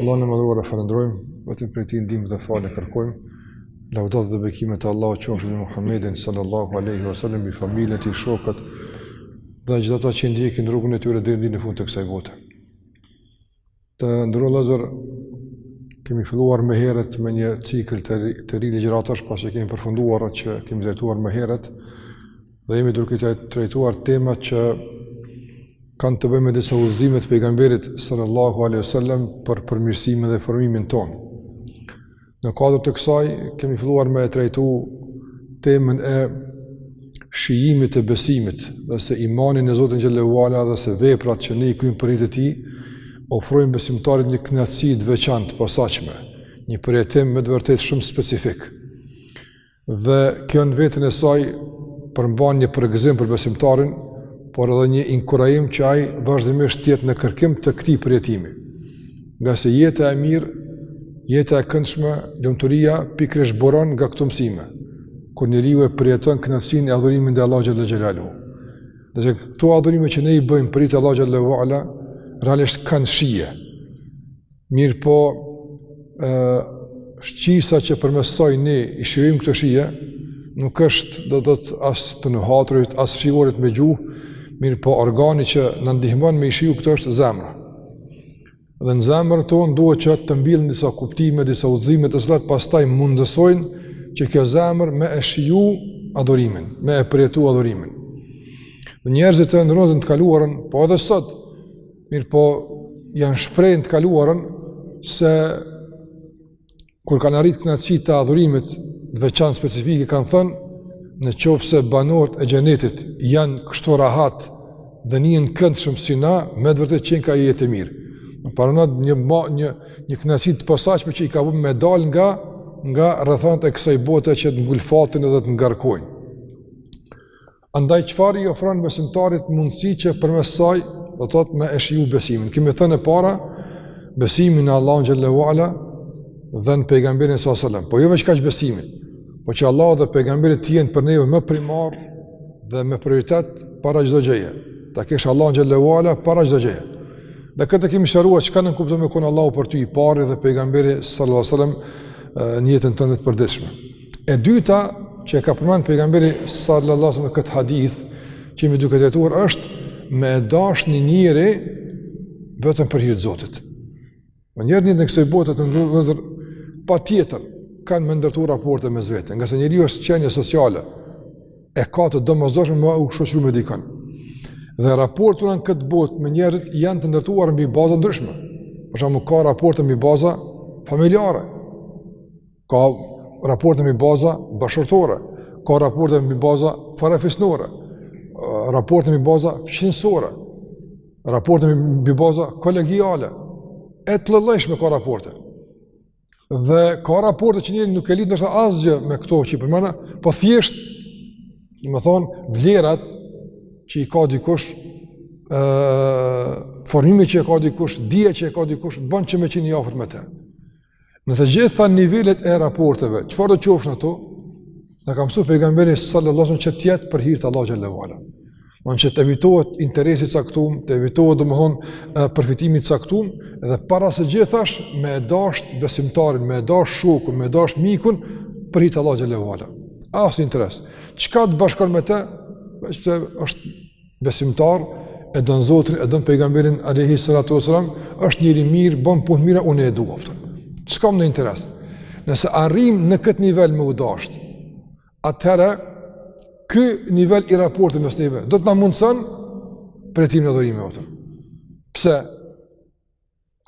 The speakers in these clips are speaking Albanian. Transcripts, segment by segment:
Allahun e madhëruar e falendrojmë, vetëm prej Tij ndihmë dhe falje kërkojmë, lavdatat dhe bekimet e Allahut qofshin mbi Muhammedin sallallahu aleyhi wa sallam mbi familjen, mbi shokët dhe gjithë ata që ndjekin rrugën e tyre deri në fund të kësaj bote. Të nderuar vëllezër, kemi filluar më herët me një cikl të, të ri ligjëratash, pasi që kemi përfunduar atë që kemi trajtuar më herët, dhe jemi duke trajtuar tema që kanë të bëjnë me disa udhëzime të pejgamberit sallallahu alaihi wasallam për përmirësimin dhe formimin tonë. Në kuadër të kësaj kemi filluar me e trajtu temën e shijimit të besimit, dhe se imani në Zotin xhelle ve ala dhe se veprat që ne i kryjmë për hir të Tij i ofrojnë besimtarit një kënaqësi të veçantë, të posaçme, një përjetim me të vërtetë shumë specifik. Dhe kjo në veten e saj përmban një përgëzim për besimtarin, por edhe një inkurajim që ai vazhdimisht të jetë në kërkim të këtij përjetimi. Ngase jeta e mirë, jeta e këndshme, lumturia pikërisht buron nga këto mësime, kur njeriu e përjeton kënaqësinë e adhurimit ndaj Allahut xhelle xhelaluhu. Dhe që këto adhurime që ne i bëjmë për hir të Allahut xhelle ve ala, realisht kanë shije. Mirëpo, shqisa që përmes saj ne i shijojmë këto shije, nuk është do të thotë as të nuhaturit, as të shijuarit me gjuhë, mirëpo organi që na ndihmon me i shiju këto është zemra. Dhe në zemrën tonë duhet që të mbillen disa kuptime, disa udhëzime të cilat pastaj mundësojnë që kjo zemër me e shiju adhurimin, me e përjetu adhurimin. Njerëzit e devotshëm në të kaluarën, po edhe sot, Mirëpo, janë shprehë në të kaluarën se kur kanë arritë kënaqësi të adhurimit të veçantë specifike kanë thënë në qoftë se banorët e xhenetit janë kështu rahat dhe ndihen këndshëm si na, me të vërtetë qenka jetë e mirë. Në paronat një ma, një një kënaqësi të posaçme që i ka vënë me dal nga nga rrethanat e kësaj bote që të ngulfatin edhe të ngarkojnë. Andaj çfarë i ofron besimtarit mundësi që përmes saj do të thotë me e shiju besimin. Kemi thënë e para besimin në Allahun xhelle ve ala dhe në pejgamberin sa selam. Po jo veç kaq besimin, po që Allahu dhe pejgamberi të jenë për ne më primar dhe më prioritet para çdo gjëje. Ta kesh Allahun xhelle ve ala para çdo gjëje. Dhe këtë e kemi sqaruar çka nënkupton me kon Allahu për ty i pari dhe pejgamberi sallallahu alajhi wasallam në jetën tënde të përditshme. E dyta që e ka përmend Pejgamberi sallallahu alajhi wasallam në këtë hadith që jemi duke trajtuar është me dash një njeri vetëm për hir të Zotit. Se po njerëzit në kësaj bote, të nderuar vëllezër, patjetër kanë me ndërtu raporte mes vete, ngase njeriu është qenje sociale, e ka të domosdoshme me u shoqnu me dikën. Dhe raportet në këtë botë me njerëzit janë të ndërtuara mbi baza të ndryshme. Për shembull ka raporte mbi baza familjare. Ka raporte mbi baza bashkëshortore, ka raporte mbi baza farefisnore, raporte mbi baza fqinësore, raporte mbi baza kolegiale, e të llojllojshme ka raporte. Dhe ka raporte që njerin nuk e lidh ndoshta asgjë me këto që i përmenda, po thjesht, domethënë, vlerat që i ka dikush, e, formimi që i ka dikush, dija që i ka dikush, bën që me qenë i afërt me te. Në të gjitha nivelet e raporteve, çfarëdo qofshin ato, na ka msu pejgamberi sallallahu që të jetë për hir të Allahut xhel-le ve ala. Don që të evitohet interesi i caktum, të evitohet domethënë përfitimi i caktum, edhe para së gjithash me e dasht besimtarin, me e dasht shokun, me e dasht mikun, për hir të Allahut xhel-le ve ala. Asnjë interes. Çka të bashkon me te, veç pse është Besimtar e don Zotin, e don pejgamberin alayhi salatu wasalam, është njeri i mirë, bën punë të mira, unë e dua atë. S'kam interes? Nëse arrijmë në këtë nivel me u dasht, atëherë ky nivel i raportit mes neve do të na mundson përjetimin e adhurimit atë. Pse?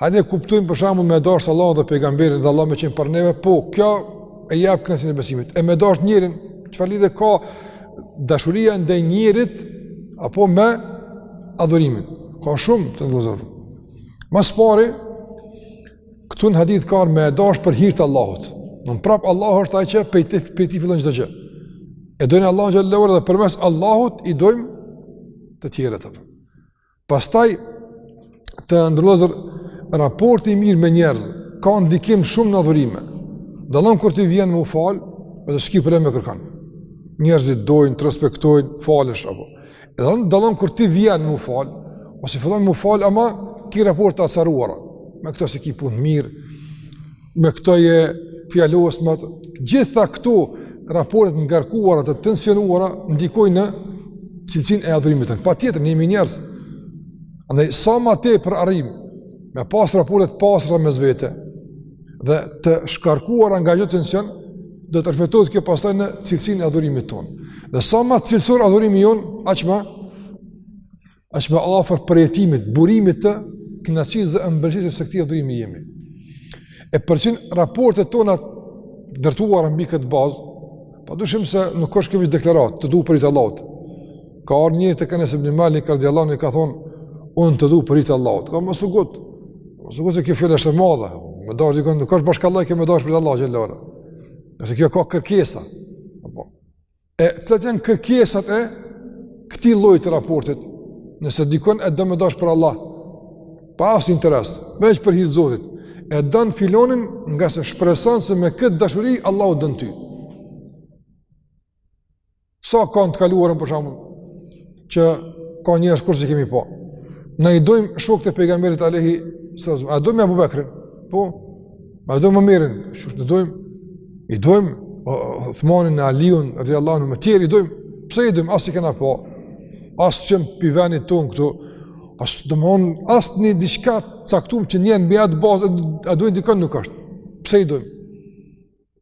A ne kuptojmë për shembull me dashtë Allahun dhe pejgamberin dhe Allah meqë për neve, po kjo e jap kënaqësinë e besimit. E me dashtë njerin, çfarë lidhje ka dashuria ndaj njeriut apo me adhurimin? Ka shumë të nderuar. Më së pari, këtu në hadith tha me dashtë për hir të Allahut. Domethënë prap Allahu është ai që prej tij prej tij fillon çdo gjë. E dojmë Allahun xhallahu dhe përmes Allahut i dojmë të tjerët apo. Pastaj të nderuar vëllezër raporti i mirë me njerëz, ka ndikim shumë në adhurime. Dallon kur ti vjen me u falë, edhe s'ki problem me kërkan. Njerëzit t'dojnë, të respektojnë, falesh, apo. Edhe dallon kur ti vjen me u falë, ose fillon me u falë, ama ki raporte të acaruara, me këto s'i ki punët mirë, Me këto je fjalos me... të gjitha këto raporte të ngarkuara të tensionuara ndikojnë në cilësinë e adhurimit tënd. Patjetër, ne jemi njerëz. Andaj, sa ma tepër arrijmë, me pas raporte të pastra mes vete, dhe të shkarkuara nga çdo tension, do të reflektohet kjo pastaj në cilësinë e adhurimit tonë. Dhe sa ma cilësor adhurimi jonë, aq ma, aq më afër përjetimit, burimit të kënaqësisë dhe ëmbëlsisë së këtij adhurimi jemi. E për t'qenë raportet tona të ndërtuara mbi këtë bazë, padyshim se nuk është kjo deklaratë, të du për hir të Allahut. Ka ardhur një tek Enes ibni Malik radiallahu anhu ka thonë unë të du për hir të Allahut. Ka mos u ngut. Mos u ngut se kjo fjalë është e madhe. Me dash dikon nuk është bash kollaj që me dash për hir të Allahut xhelle ue ala. Ngase kjo ka kërkesa, E cilat janë kërkesat e këtij lloji të raportit? Nëse dikon e do me dash për Allah, pa asnjë interes, veç për hir Zotit, e don filonin ngase shpreson se me këtë dashuri Allahu don ty. Sa ka në të kaluarën për shembull që ka njerëz kurrë s'i kemi pa. Ne i dojmë shokët e pejgamberit alejhi selam. A dojmë Abu Bekrin? Po. A dojmë Omerin? Qysh nuk e dojmë. I dojmë Uthmanin e Aliun, radiallahu anhum, e tjerë i dojmë. Pse i dojmë? As i kena pa. As që janë pi venit tonë këtu. As domethonë, as një diçka caktum që njeri mbi atë bazë e don dikën nuk është. Pse i dojmë?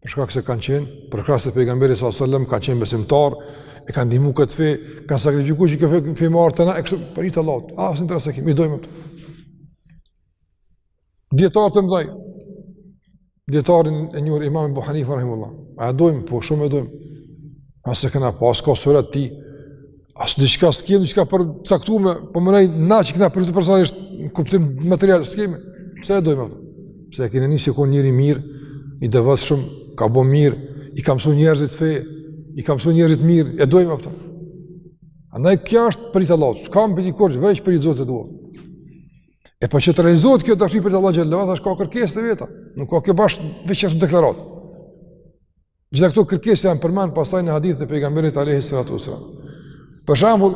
për shkak se kanë qenë përkrahës të pejgamberit sallallahu alajhi wasallam kanë qenë besimtar e kanë ndihmu këtë fe kanë sakrifikuar që këtë fe me ardh te na e kështu për hir të Allahut asnjë interes s'kemi i dojmë dijetarët e mëdhaj dijetarin e njohur Imam Abu Hanifa rahimullah a dojmë po shumë e dojmë as e kena pa as ka surat t'tij As diçka s'kem diçka përcaktume, po menoj na që kena prej tij personalisht në kuptim material s'kem. Pse e dojmë? Pse e kena ni se u kon njeri i mirë, i devotshëm, ka bën mirë, i ka mësuar njerëzit fe, i ka mësuar njerëzit mirë, e dojmë ato. Andaj kjo është për hir të Allahut, s'kam për kurgjo veç për Zotin e dua. E po që të realizohet kjo dashuri për Allahun xhallahu, thash ka kërkesa të veta, nuk ka kjo bash veç si deklaratë. Gjitha këto kërkesa janë përmend pastaj në hadithet e pejgamberit alayhi salatu wasallam. Për shembull,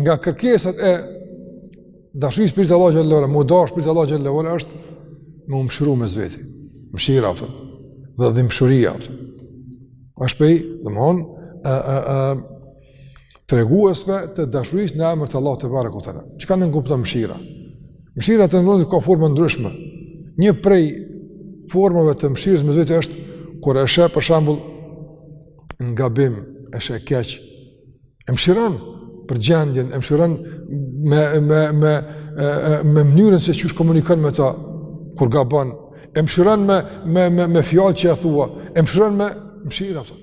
nga kërkesat e dashurisë për hir të Allahut xhelle ue ala, me u dash për hir të Allahut xhelle ue ala është me u mshiru mes veti. Mshira, apo. Dhe dhimbshuria, apo. Është prej, domthon, ë ë ë treguesve të dashurisë në emër të Allahut tebareke ue teala. Çka nënkupton mëshira? Mëshira të ndonjëzë ka forma të ndryshme. Një prej formave të mëshirës mes veti është kur e shë për shembull në gabim, e shë e keq, e mëshiron për gjendjen, e mëshiron me, me, me, me mënyrën se qysh komunikon me ta, kur gabon, e mëshiron me, me, me, me fjalë që e thua, e mëshiron me mëshira, apo.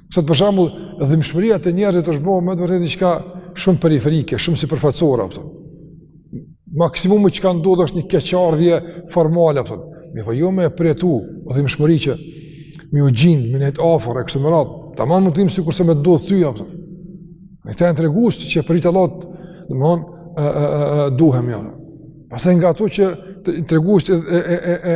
Sot për shembull, dhimbshmëria te njerëzit është bërë me të vërtetë diçka shumë periferike, shumë sipërfaqësore apo. Maksimumi që ka ndodhur është një keqardhje formale apo. Mirëpo jo me përjetu dhimbshmëri që me iu gjind, me i nejt afër e kështu me radhë. Tamam mund të dim sikurse më duhet ty apo. Këta janë tregues që për hir të Allahut, domthon ë ë ë duhemi, jo. Pastaj nga ato që të treguar e e e e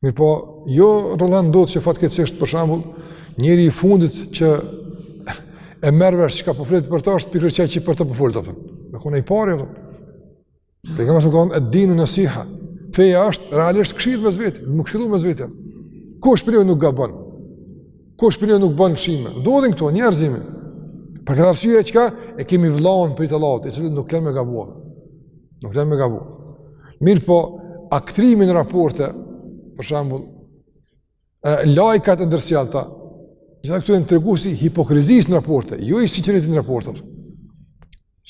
Mirëpo, jo rrallë ndodh që fatkeqësisht për shambull, njeri i fundit që e merr vesh që ka përflitet për ta është pikërisht qaj që po përflitet për ta. Me kon i pari, dhe. Pejgamberi ka thon, ed-dinu nasiha. Feja është realisht këshillë mes vete, me u këshillu mes vete. Kush prej jush nuk gabon? Kush prej jush nuk bën lëshime? Ndodhin këto, njerëz jemi. Për këtë arsye e çka, e kemi vllaun për hir të Allahut, i cili nuk kemi gabuar. Nuk lë me gabu. Mirëpo, aktrimi në raporte, për shambull, lajkat e ndërsjella, gjitha këto janë tregues i hipokrizisë në raporte, jo i sinqeritetit në raporte.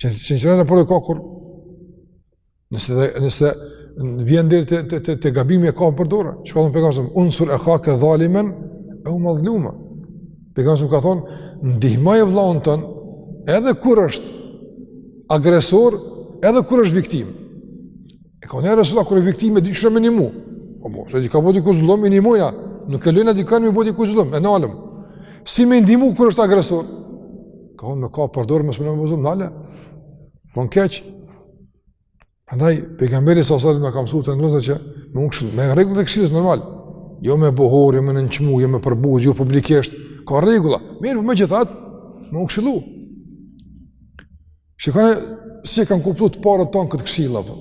Sinqeritet në raporte ka kur, nëse, dhe, nëse vjen deri te, te, te gabimi e kap për dore, çka ka thënë pejgamberi, unsur ehake dhalimen, eu madhlume. Pejgamberi sa ka thonë, ndihmoje vëllaun tond edhe kur është agresor, edhe kur është viktimë. E tha ja Resulallah kur është viktimë e di qysh me i nihmu. Po nëse i ka bo dikush zullum i nihmojna, nuk e lojna dikon me i bo dikush zullum, e nalim. Si me ndihmu kur është agresor? Ka thon me kap për dore mos me bo zullum, nale, po bon keq. Prandaj pejgamberi sa sa na ka mësuar të ndonëse që me u këshillu me rregullat e këshillës normal. Jo me bo hor, jo me nënçmu, jo me përbuz, jo publikisht. Ka rregulla. Mirëpo, megjithatë, me u këshillu. Shikoni si e kanë kuptuar të parët ton këtë këshillë apo.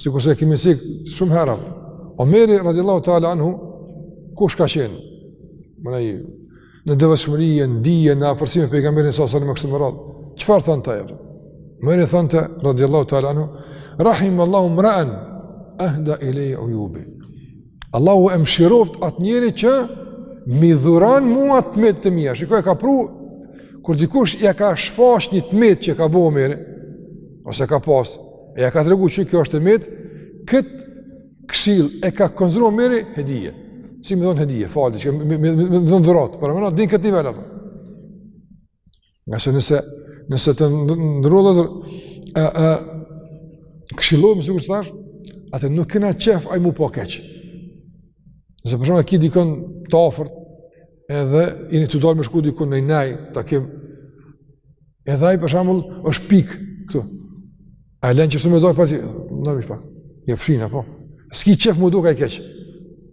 Sikurse e kemi cek shumë herë. Omeri radhiyallahu ta'ala anhu kush ka qenë? Më në devotshmëri, në dije, në afërsi me pejgamberin sa sërë e kështu me radhë. Çfarë thonte apo? Omeri thonte, radiallahu ta'ala anhu, Rahimallahu mraen, ahda ileje ujubi. Allahu e mshiroftë atë njeri që m'i dhuron mua të metat e mija. Shikoni, ka pru, kur dikush ia ka shfaq një të metë që ka bo Omeri, ose ka pas, e ia ka tregu që kjo është e metë, këtë Këshillë e ka konsideru Omeri hedije. Si me m'dhon hedije, falë që me m'dhon dhuratë, por më na din këtë nivel apo. Nga se nëse nëse të ndrodhëz ë ë këshillojmë sikur të thash, atë nuk kena qef ai më po keq. Nëse për shembull ki dikon të afërt, edhe është tu dalë me shku dikun në naj takim, Edhe ai për shembull është pik këtu. A e len qashtu do të thotë, na vish pak. Ja fshin apo. S'ki qef me u duk ai keq.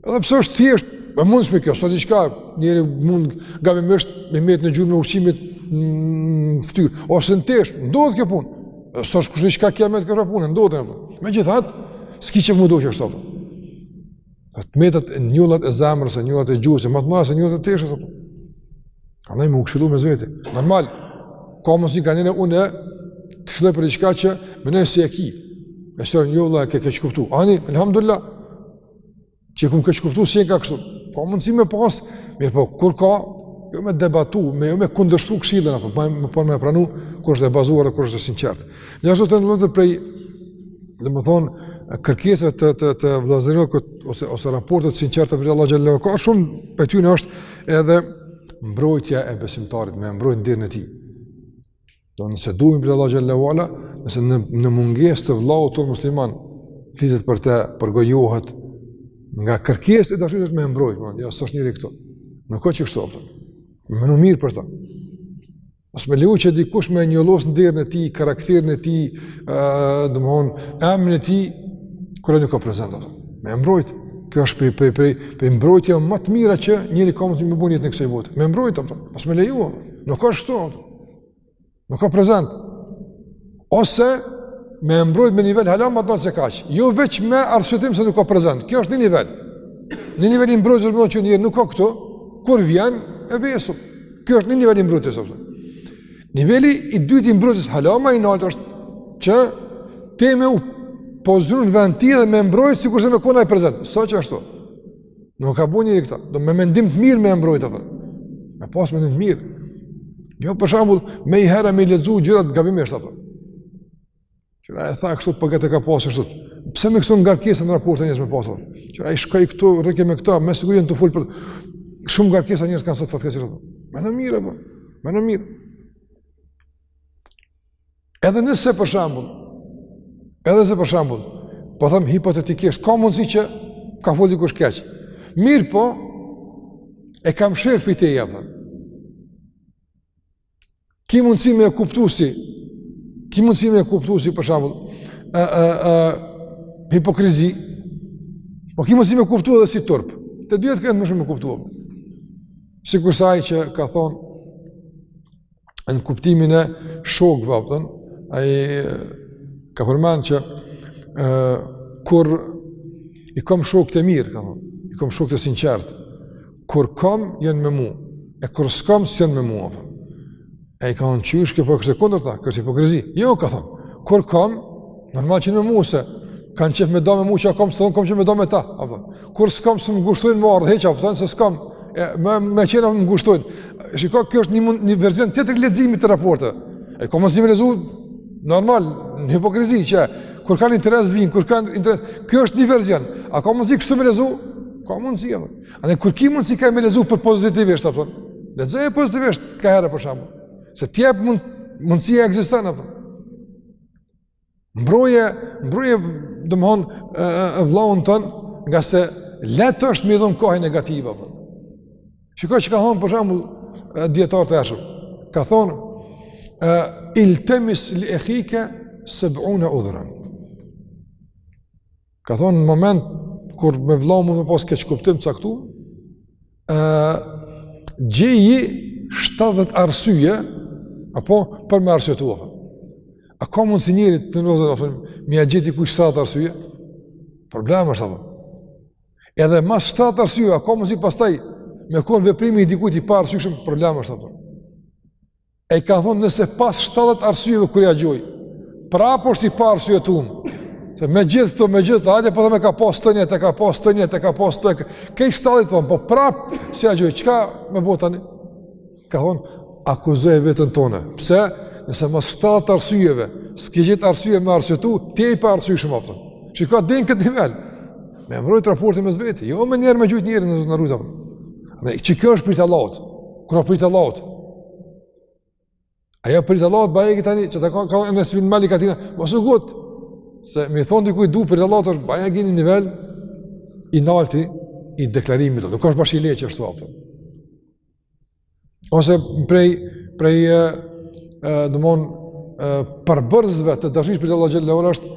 Edhe pse është thjesht, më mund të kjo, s'osht diçka, njeri mund gabimisht me met një gjurmë ushqimit në fytyr ose në tesh, ndodh kjo punë. S'osht kushedi çka kjo me këto punë, ndodhin apo. Megjithatë, s'ki qef me u duk ashtu. A të metat e njollat e zemrës, e njollat e gjuhës, më të mëdha se njollat e teshës apo. Ka nevojë me u këshillu mes veti. Normal, ka mundësi kanjëherë unë të këshilloj për diçka që mendoj se e ki. Me sërë një vlla e ke keqkuptu. Ani, elhamdulilah, që e kom keqkuptu s'e ka kështu. Ka mundësi me pas, mirëpo, kur ka, jo me debatu, me jo me kundërshtu këshillën, apo, me, me, me, me pranu, kur është e bazuar e kur është e sinqertë. Njashtu të në prej, domethonë, kërkesat të, të, të, të ose, ose raportet e sinqerta për Allah xhele, ka shumë për ty në është, Edhe mbrojtja e besimtarit me mbrojt nderin e tij. Do nëse duhemi për Allah xhele ve ala, nëse në, në mungesë të vllaut musliman, flitet për te, përgojohet, nga kërkesat e dashurisë me mbrojt, man, jo, s'është njeri këtu. Nuk osht kështu, a po kupton. Me menu mirë për ta. Mos me leju që dikush me njollos nderin e tij, karakterin e tij, domethonë, emnin e tij, kur nuk a prezent, me e mbrojt, kjo është prej, prej, prej, prej mbrojtjeve më të mira që njeri ka mundësi me bo n'jetën e kësaj bote, me mbrojt, mos me leju, nuk a ashtu, nuk a prezent. Ose me e mbrojt me nivel hala ma të naltë se kaq. Jo veç me arsyetim se nuk a prezent. Kjo është një nivel. Një nivel i mbrojtjes që njeri nuk a këtu, kur vjen e besu. Kjo është një nivel i mbrojtjes. Niveli i dytë i mbrojtjes hala ma i naltë është që ti me u pozicionu n'vend t'tij dhe me mbrojt sikurse me kon ai prezent. S'a qashtu? Nuk ka bo njeri këta, do me mendim të mirë me e mbrojt apo. Me pas mendim të mirë. Jo për shembull, menjëherë me i lexu gjërat gabimisht atë. Qyre e tha kështu për këtë e ka pasë kështu. Pse me kështu ngatërresë në raporte njerëz me pasë atë. Qyre shkoi këtu, rëke me këta, me siguri të fol për... Shumë ngatërresa njerëz kanë sot fatkeqësisht atë. Me menu mirë, atë. Me menu mirë. Edhe nëse për shembull, edhe nëse për shembull, po them hipotetikisht, ka mundësi që ka fol dikush keq. Mirëpo, e ka mshef prej teje apo. Ki mundësi me e kuptu si, ki mundësi me e kuptu si, për shembull, e, e, e, hipokrizi, po ki mundësi me e kuptu edhe si turp. Të dyjat ki mundësi me kuptu. Sikurse ai që ka thonë, në kuptimin e shokëve, ai ka përmend që e, kur i kom shokë të mirë, ka thonë, i kom shokë të sinqertë, kur kom janë me mu, e kur s'kom s'janë me mu, apë. e i ka thonë qysh kjo po kjo është e kundërta, kjo është hipokrizi Jo, ka thonë, kur kom, Normal që me mu se kanë qef me do me mu që kom, thonë kom që me do me ta. Apo. Kur s'kam, s'më ngushtojnë me ardhë, heqa, thonë po se s'kam, e, me, me qena më ngushtojnë. Shiko, kjo është një, mund, një verzion tjetër leximit të raportit. E komën si me lexu, normal, në hipokrizi, që kur kanë interes vinë, kur kanë interes, kjo është një verzion. A ka mundësi kështu me lexu? Ka mundësi, apo. A ne kur ki mundësi ka me lexu për pozitivisht, apo. Lexoje pozitivisht, ka herë për shembull. Se tjep mund, mundësia ekziston, apo. Mbroje, mbroje domethon vllahun ton, nga se lehtë është me i dhon kahe negative apo. Shikoj çka thon për shembull dijetarët ashtu. Ka thon iltemis li ekhike sebune udhran. Ka thonë në moment kur me vëllau me pas keqkuptim t'caktu, ë gjeji 70 arsye apo për me arsyetu. A ka mundsi njëri të ndozë apo me ia gjet dikush 70 arsye? Problemi është apo. Edhe mas 70 arsye, a ka mundsi pastaj me kon veprimi i dikujt i paarsyeshëm problemi është apo. E ka thonë nëse pas 70 arsyeve kur ja gjoj, prapë është i paarsyetun, se me gjithë të, me gjithë të, hajde po dhe me ka pas të një, të ka pas të një, të ka pas të një, krejt 70 po, po prapë s'ja gjoj, çka me bo tani? Ka thonë, akuzoje vetën tone, pse? Nëse mas 70 arsyeve, s'ke gjet arsye me arsyetu, ti je i paarsyeshëm apëton. Çka deri n'këtë nivel, me mbrojt raportin mes veti, jo menjëherë me gjujt njerin në zënë rrujt apëton. Që kjo është për hir t'Allahut, për hir t'Allahut, Ajo për hir të Allahut bajë tani që ta ka ka në sipin mali katina. Mos u ngut. Se me i thon dikujt du për hir të Allahut është bajë gjeni nivel i nalt i deklarimit. Nuk është bash i lehtë çështë apo. Ose prej prej ë do mund ë përbërësve të dashurisë për Allahun xhelalu ala është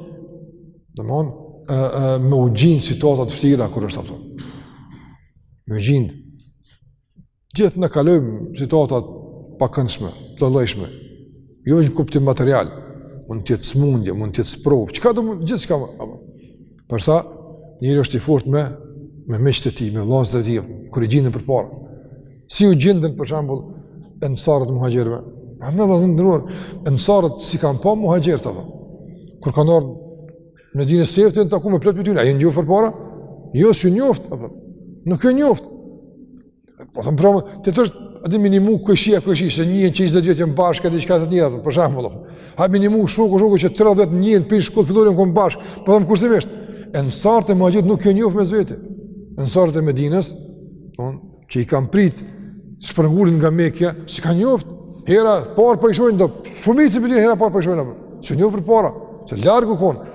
do mund ë ë me u gjind në situata të vështira kur është apo. Me u gjin Gjithë ne kalojmë situata t'pakëndshme, të llojshme. Jo është kuptim material, mund të jetë smundje, mund të jetë sprovë, çka do mund, gjithçka më. Për tha, njëri është i fort me, me meqë të ti, me lasë dhe ti, kur i gjindën përpara. Si u gjindën, për shembull, ensarët muhaxhirëve? A në dhe dhe ndërruar, ensarët si i kanë pa muhaxhirët, kur kanë orë Medinë sefte janë taku me plot prej tyne, a janë njoft përpara? Jo, s'janë njoft, apo. Nuk e njoft. Po thom pra, ti thua a di minimu kojshia kojshia se njihen qe 20 vjet janë bashkë edhe çka të tjera për shembull. Ha minimu shoku shoku qe 30 vjet njihen pi n'shkollë fillore janë kon bashkë, po them kushtimisht. Ensarët e muhaxhirët nuk janë njoft mes veti. Ensarët e Medinës, on që i kanë prit shpërngulit nga Mekja, s'i kanë njoftë, hera parë po i shojnë, do shumicë për një hera parë po i shojnë, s'i njoftë përpara, se larg u konë,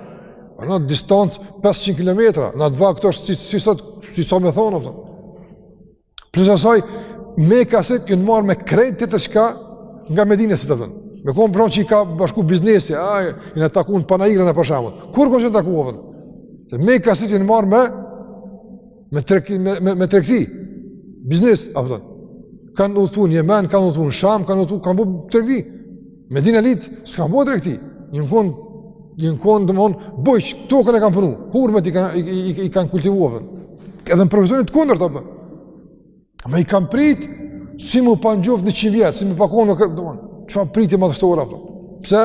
po në distancë 500 km, në dva këto është si, si, sot, si sa me thonë, për. plus asaj, mekasit janë marrë me krejt tjetër diçka nga medinasit, të thënë, me konë pra që i ka bashku biznesi, a, janë taku n'panairin e përshamët, kur konë që janë taku, se mekasit janë marrë me, me treg me me, me tregti. Biznes, apo thon. Kan udhëtu në Jemen, kan udhëtu në Sham, kan udhëtu kanë bo tregti. Medinalit s'kanë bo tregti. Janë kon janë kon domethon bujq tokën e kanë punu. Hurmat i kanë i, i, i kanë kultivu. Edhe në profesionet e kundërta apo. Ama i kam prit, si mu pa në gjofë në qimë vjetë, si mu pa konë në kërë, do manë, që fa priti ma të shtë ora, pëse?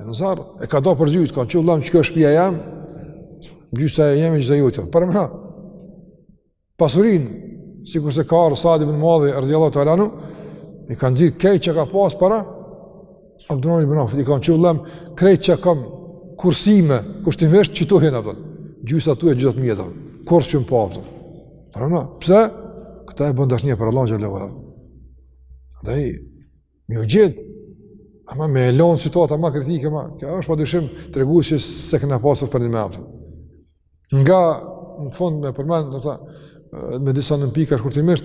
E në zarë, e ka do për zhjujtë, ka në që vëllamë që kjo është pia jam, gjysa e jemi që zë jojtë, për mëna, pasurin, si kurse ka arë sadim në madhe, rëdhjallat të alanu, i kanë zirë kej që ka pasë para, Abdurrahman ibn Aufit, i ka thon qe vëllam, krejt çka kam kursime, kushtimisht që tu hina, pëtën. Gjysa tuat gjysat miat, pëtën. Kurrë s'janë pa, pëtën. Përpara, pse? Këta e bën dashnia për Allahun xhelle, pëtën. Dhe i, m'u gjet, ama me e lon n'situata ma kritike, ma, kjo është padyshim tregues se se kena pasur për një me, pëtën. Nga, në fund, me përmend, në ta, me disa në pika shkurtimisht,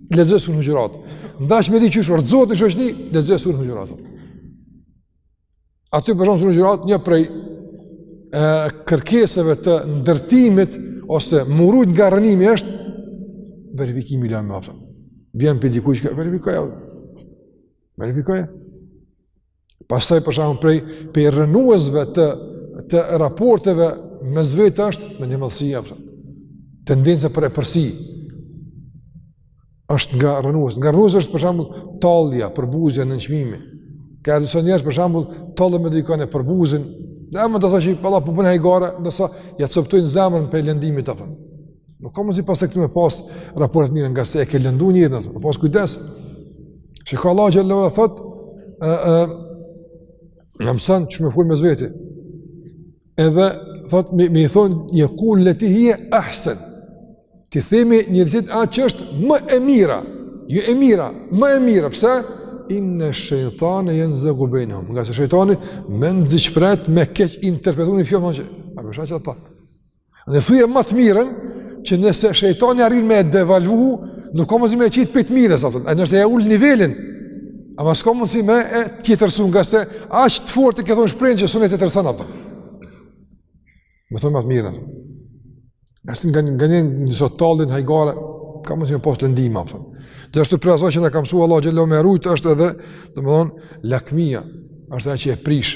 lexoj surën Hujurat. Ndash me di qysh rrëzohet një shoqni, lexoj surën Hujurat. Aty për surën Hujurat një prej e kërkesave të ndërtimit ose me u rujt nga rrënimi është verifikimi i lajmeve. Vjen për dikush që verifikoje. Verifikoje. Pastaj për shembull prej prej rrënuesve të të raporteve mes veti është mendjemadhësia apo tendenca për epërsi është një rrënues. Një rrënues është për shembull tallja, përbuzja, nënçmimi. Ka disa njerëz për shembull tallen me dikon e përbuzin, dhe më të thashë valla po bën hajgare, ndoshta ja coptojnë zemrën prej lëndimit apo. Nuk ka mundsi pas këtu me pas raport të mirë ngase e ke lënduar njerin atë. Pas kujdes. Çka Allahu xhelle thotë, e, e, na mëson qysh me fol mes veti, edhe thotë, me, me i thanë, jekulu leti hije ahsen, t'i themi njerëzit atë që është më e mira, jo e mira, më e mira, pse? Inne shejtane jenzegu bejnehum, ngase shejtani munet me keqinterpretu një fjalë, a përshë që ata, Ndaj thuje më të mirën, që nëse shejtani arrin me e devalvu, nuk ka mundësi me e qitë prej të mirës, apo. Ndoshta e ul nivelin, ama s'ka mundësi me e tjetërsu, ngase aq të fortë e ke thanë shprehjen që s'munet e tjetërson, apo. Me thanë më të mirën. Ngase nga, nga një njëso talljen, hajgare, ka mundësi me pas lëndime, apo. Dhe është prej aso që na ka msu Allah xhelle me u rujtë, është edhe, domethënë, lakmia, është edhe që e prish.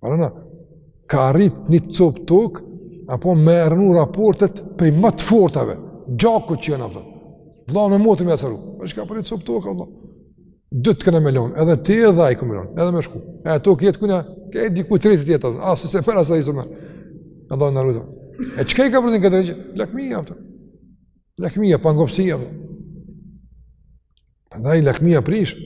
Marana, ka arrit një copë tokë, apo me rënu raportet prej më të fortave, gjakut që janë apo. Vlla me motër me u hasmu, e çka për një copë tokë, apo. Dë të këna me lonë, edhe ti edhe ai kem me lanë, edhe me shku. E atë tokë e kena, ke e diku te varret tjetër, asen se prej asaj s'kemi. Allahu na ruajt. E çka i ka pru në këtë derexhe? Lakmia, apo. Lakmia, pangopsia, apo. Prandaj lakmia prish.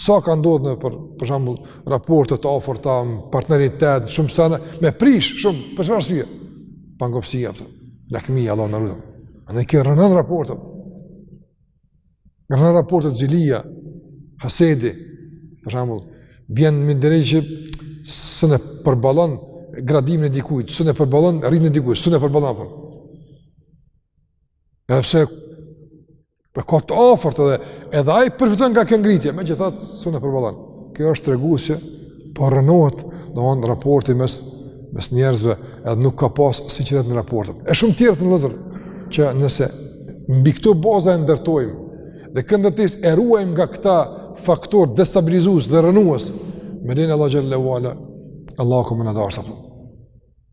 Sa ka ndodhur në për për shembull raporte të afërta, partneritet, shumë sene me u prish shumë për çfarë arsyje? Pangopsi apo lakmia Allah na ruaj. Andaj kjo rrënon raportet. Rrënon raportet zilia, hasedi, për shembull, vjen me ndje që s'un e përballon gradimin e dikujt, s'un e përballon rritjen e dikujt, s'un e përballon apo. Edhe pse Po e ka të afërt edhe edhe ai përfiton nga kjo ngritje, megjithatë s'un e përballon. Kjo është tregues që po rrënohet domthon raporti mes mes njerëzve, edhe nuk ka pas sinqeritet në raportet. Është shumë tjerë të vëzhgë që nëse mbi këto baza e ndërtojmë dhe këndërtis e ruajmë nga këta faktor destabilizues dhe rrënues, me lejen e Allahut xhelle ue ala, Allahu ka me na dashtë.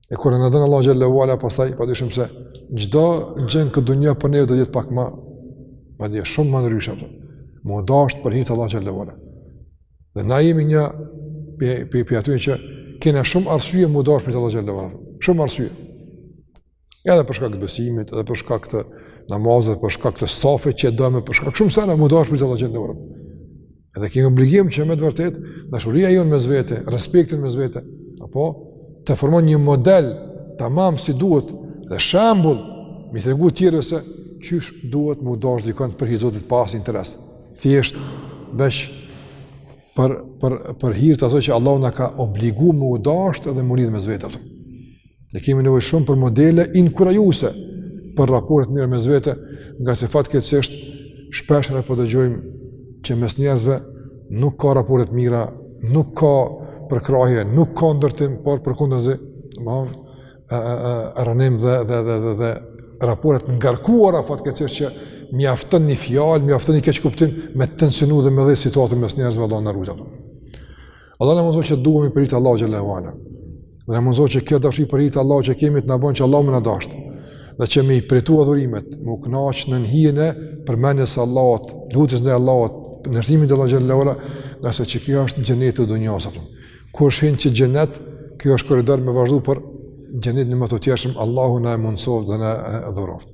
E kur na don Allahu xhelle ue ala pastaj pa dyshim se çdo gjë në këtë dunja për ne do jetë pak më, madje shumë më ndryshe apo. Me u dashtë për hir t'Allahut xhelle ue ala. Dhe na jemi një prej prej prej atyne që kena shumë arsye me u dashtë për Allahun xhelle ue ala. Shumë arsye. Edhe për shkak të besimit, edhe për shkak të namazit, për shkak të safit që e dojmë për shkak shumë sene me u dashtë për Allahun xhelle ue ala. Edhe kemi obligim që me të vërtetë, dashuria jonë mes vete, respekti mes vete, apo të formojmë një model tamam si duhet dhe shembull, me i tregu tjerve se qysh duhet me dashtë dikon për hir Zotit pa asnjë interes. Thjesht, veç për, për, për hir t'asaj që Allahu na ka obligu me u dashtë dhe me u lidhë mes vete. Apo. Ne kemi nevojë shumë për modele inkurajuese për raporte të mira mes vete, ngase fatkeqësisht shpesh edhe po dëgjojmë që mes njerëzve nuk ka raporte të mira, nuk ka përkrahje, nuk ka ndërtim, por përkundazi, domthonë, ë ë ë rënim dhe dhe dhe dhe, dhe raporte të ngarkuara fatkeqësisht që mjafton një fjalë, mjafton një keqkuptim me tensionu dhe me dhë situatën mes njerëzve Allahu na ruajt. Allahu na mundësoftë që të duhemi për hir të Allahut xhele ve ala. Dhe na mundësoftë që kjo dashni për hir të Allahut që kemi të na bën që Allahu me na dashtë. Dhe që me i përjetu adhurimet, me u knaqë në njëne përmendjes Allahut, lutjes në Allahun, për nënshtrimin ndaj Allahut xhele ve ala, ngase kjo është xhenet i dunjasë. Kush e shijon këtë xhenet, kjo është koridor me vazhdu për xhenetin e përjetshëm, Allahu na e mundësoftë dhe na e dhuroftë.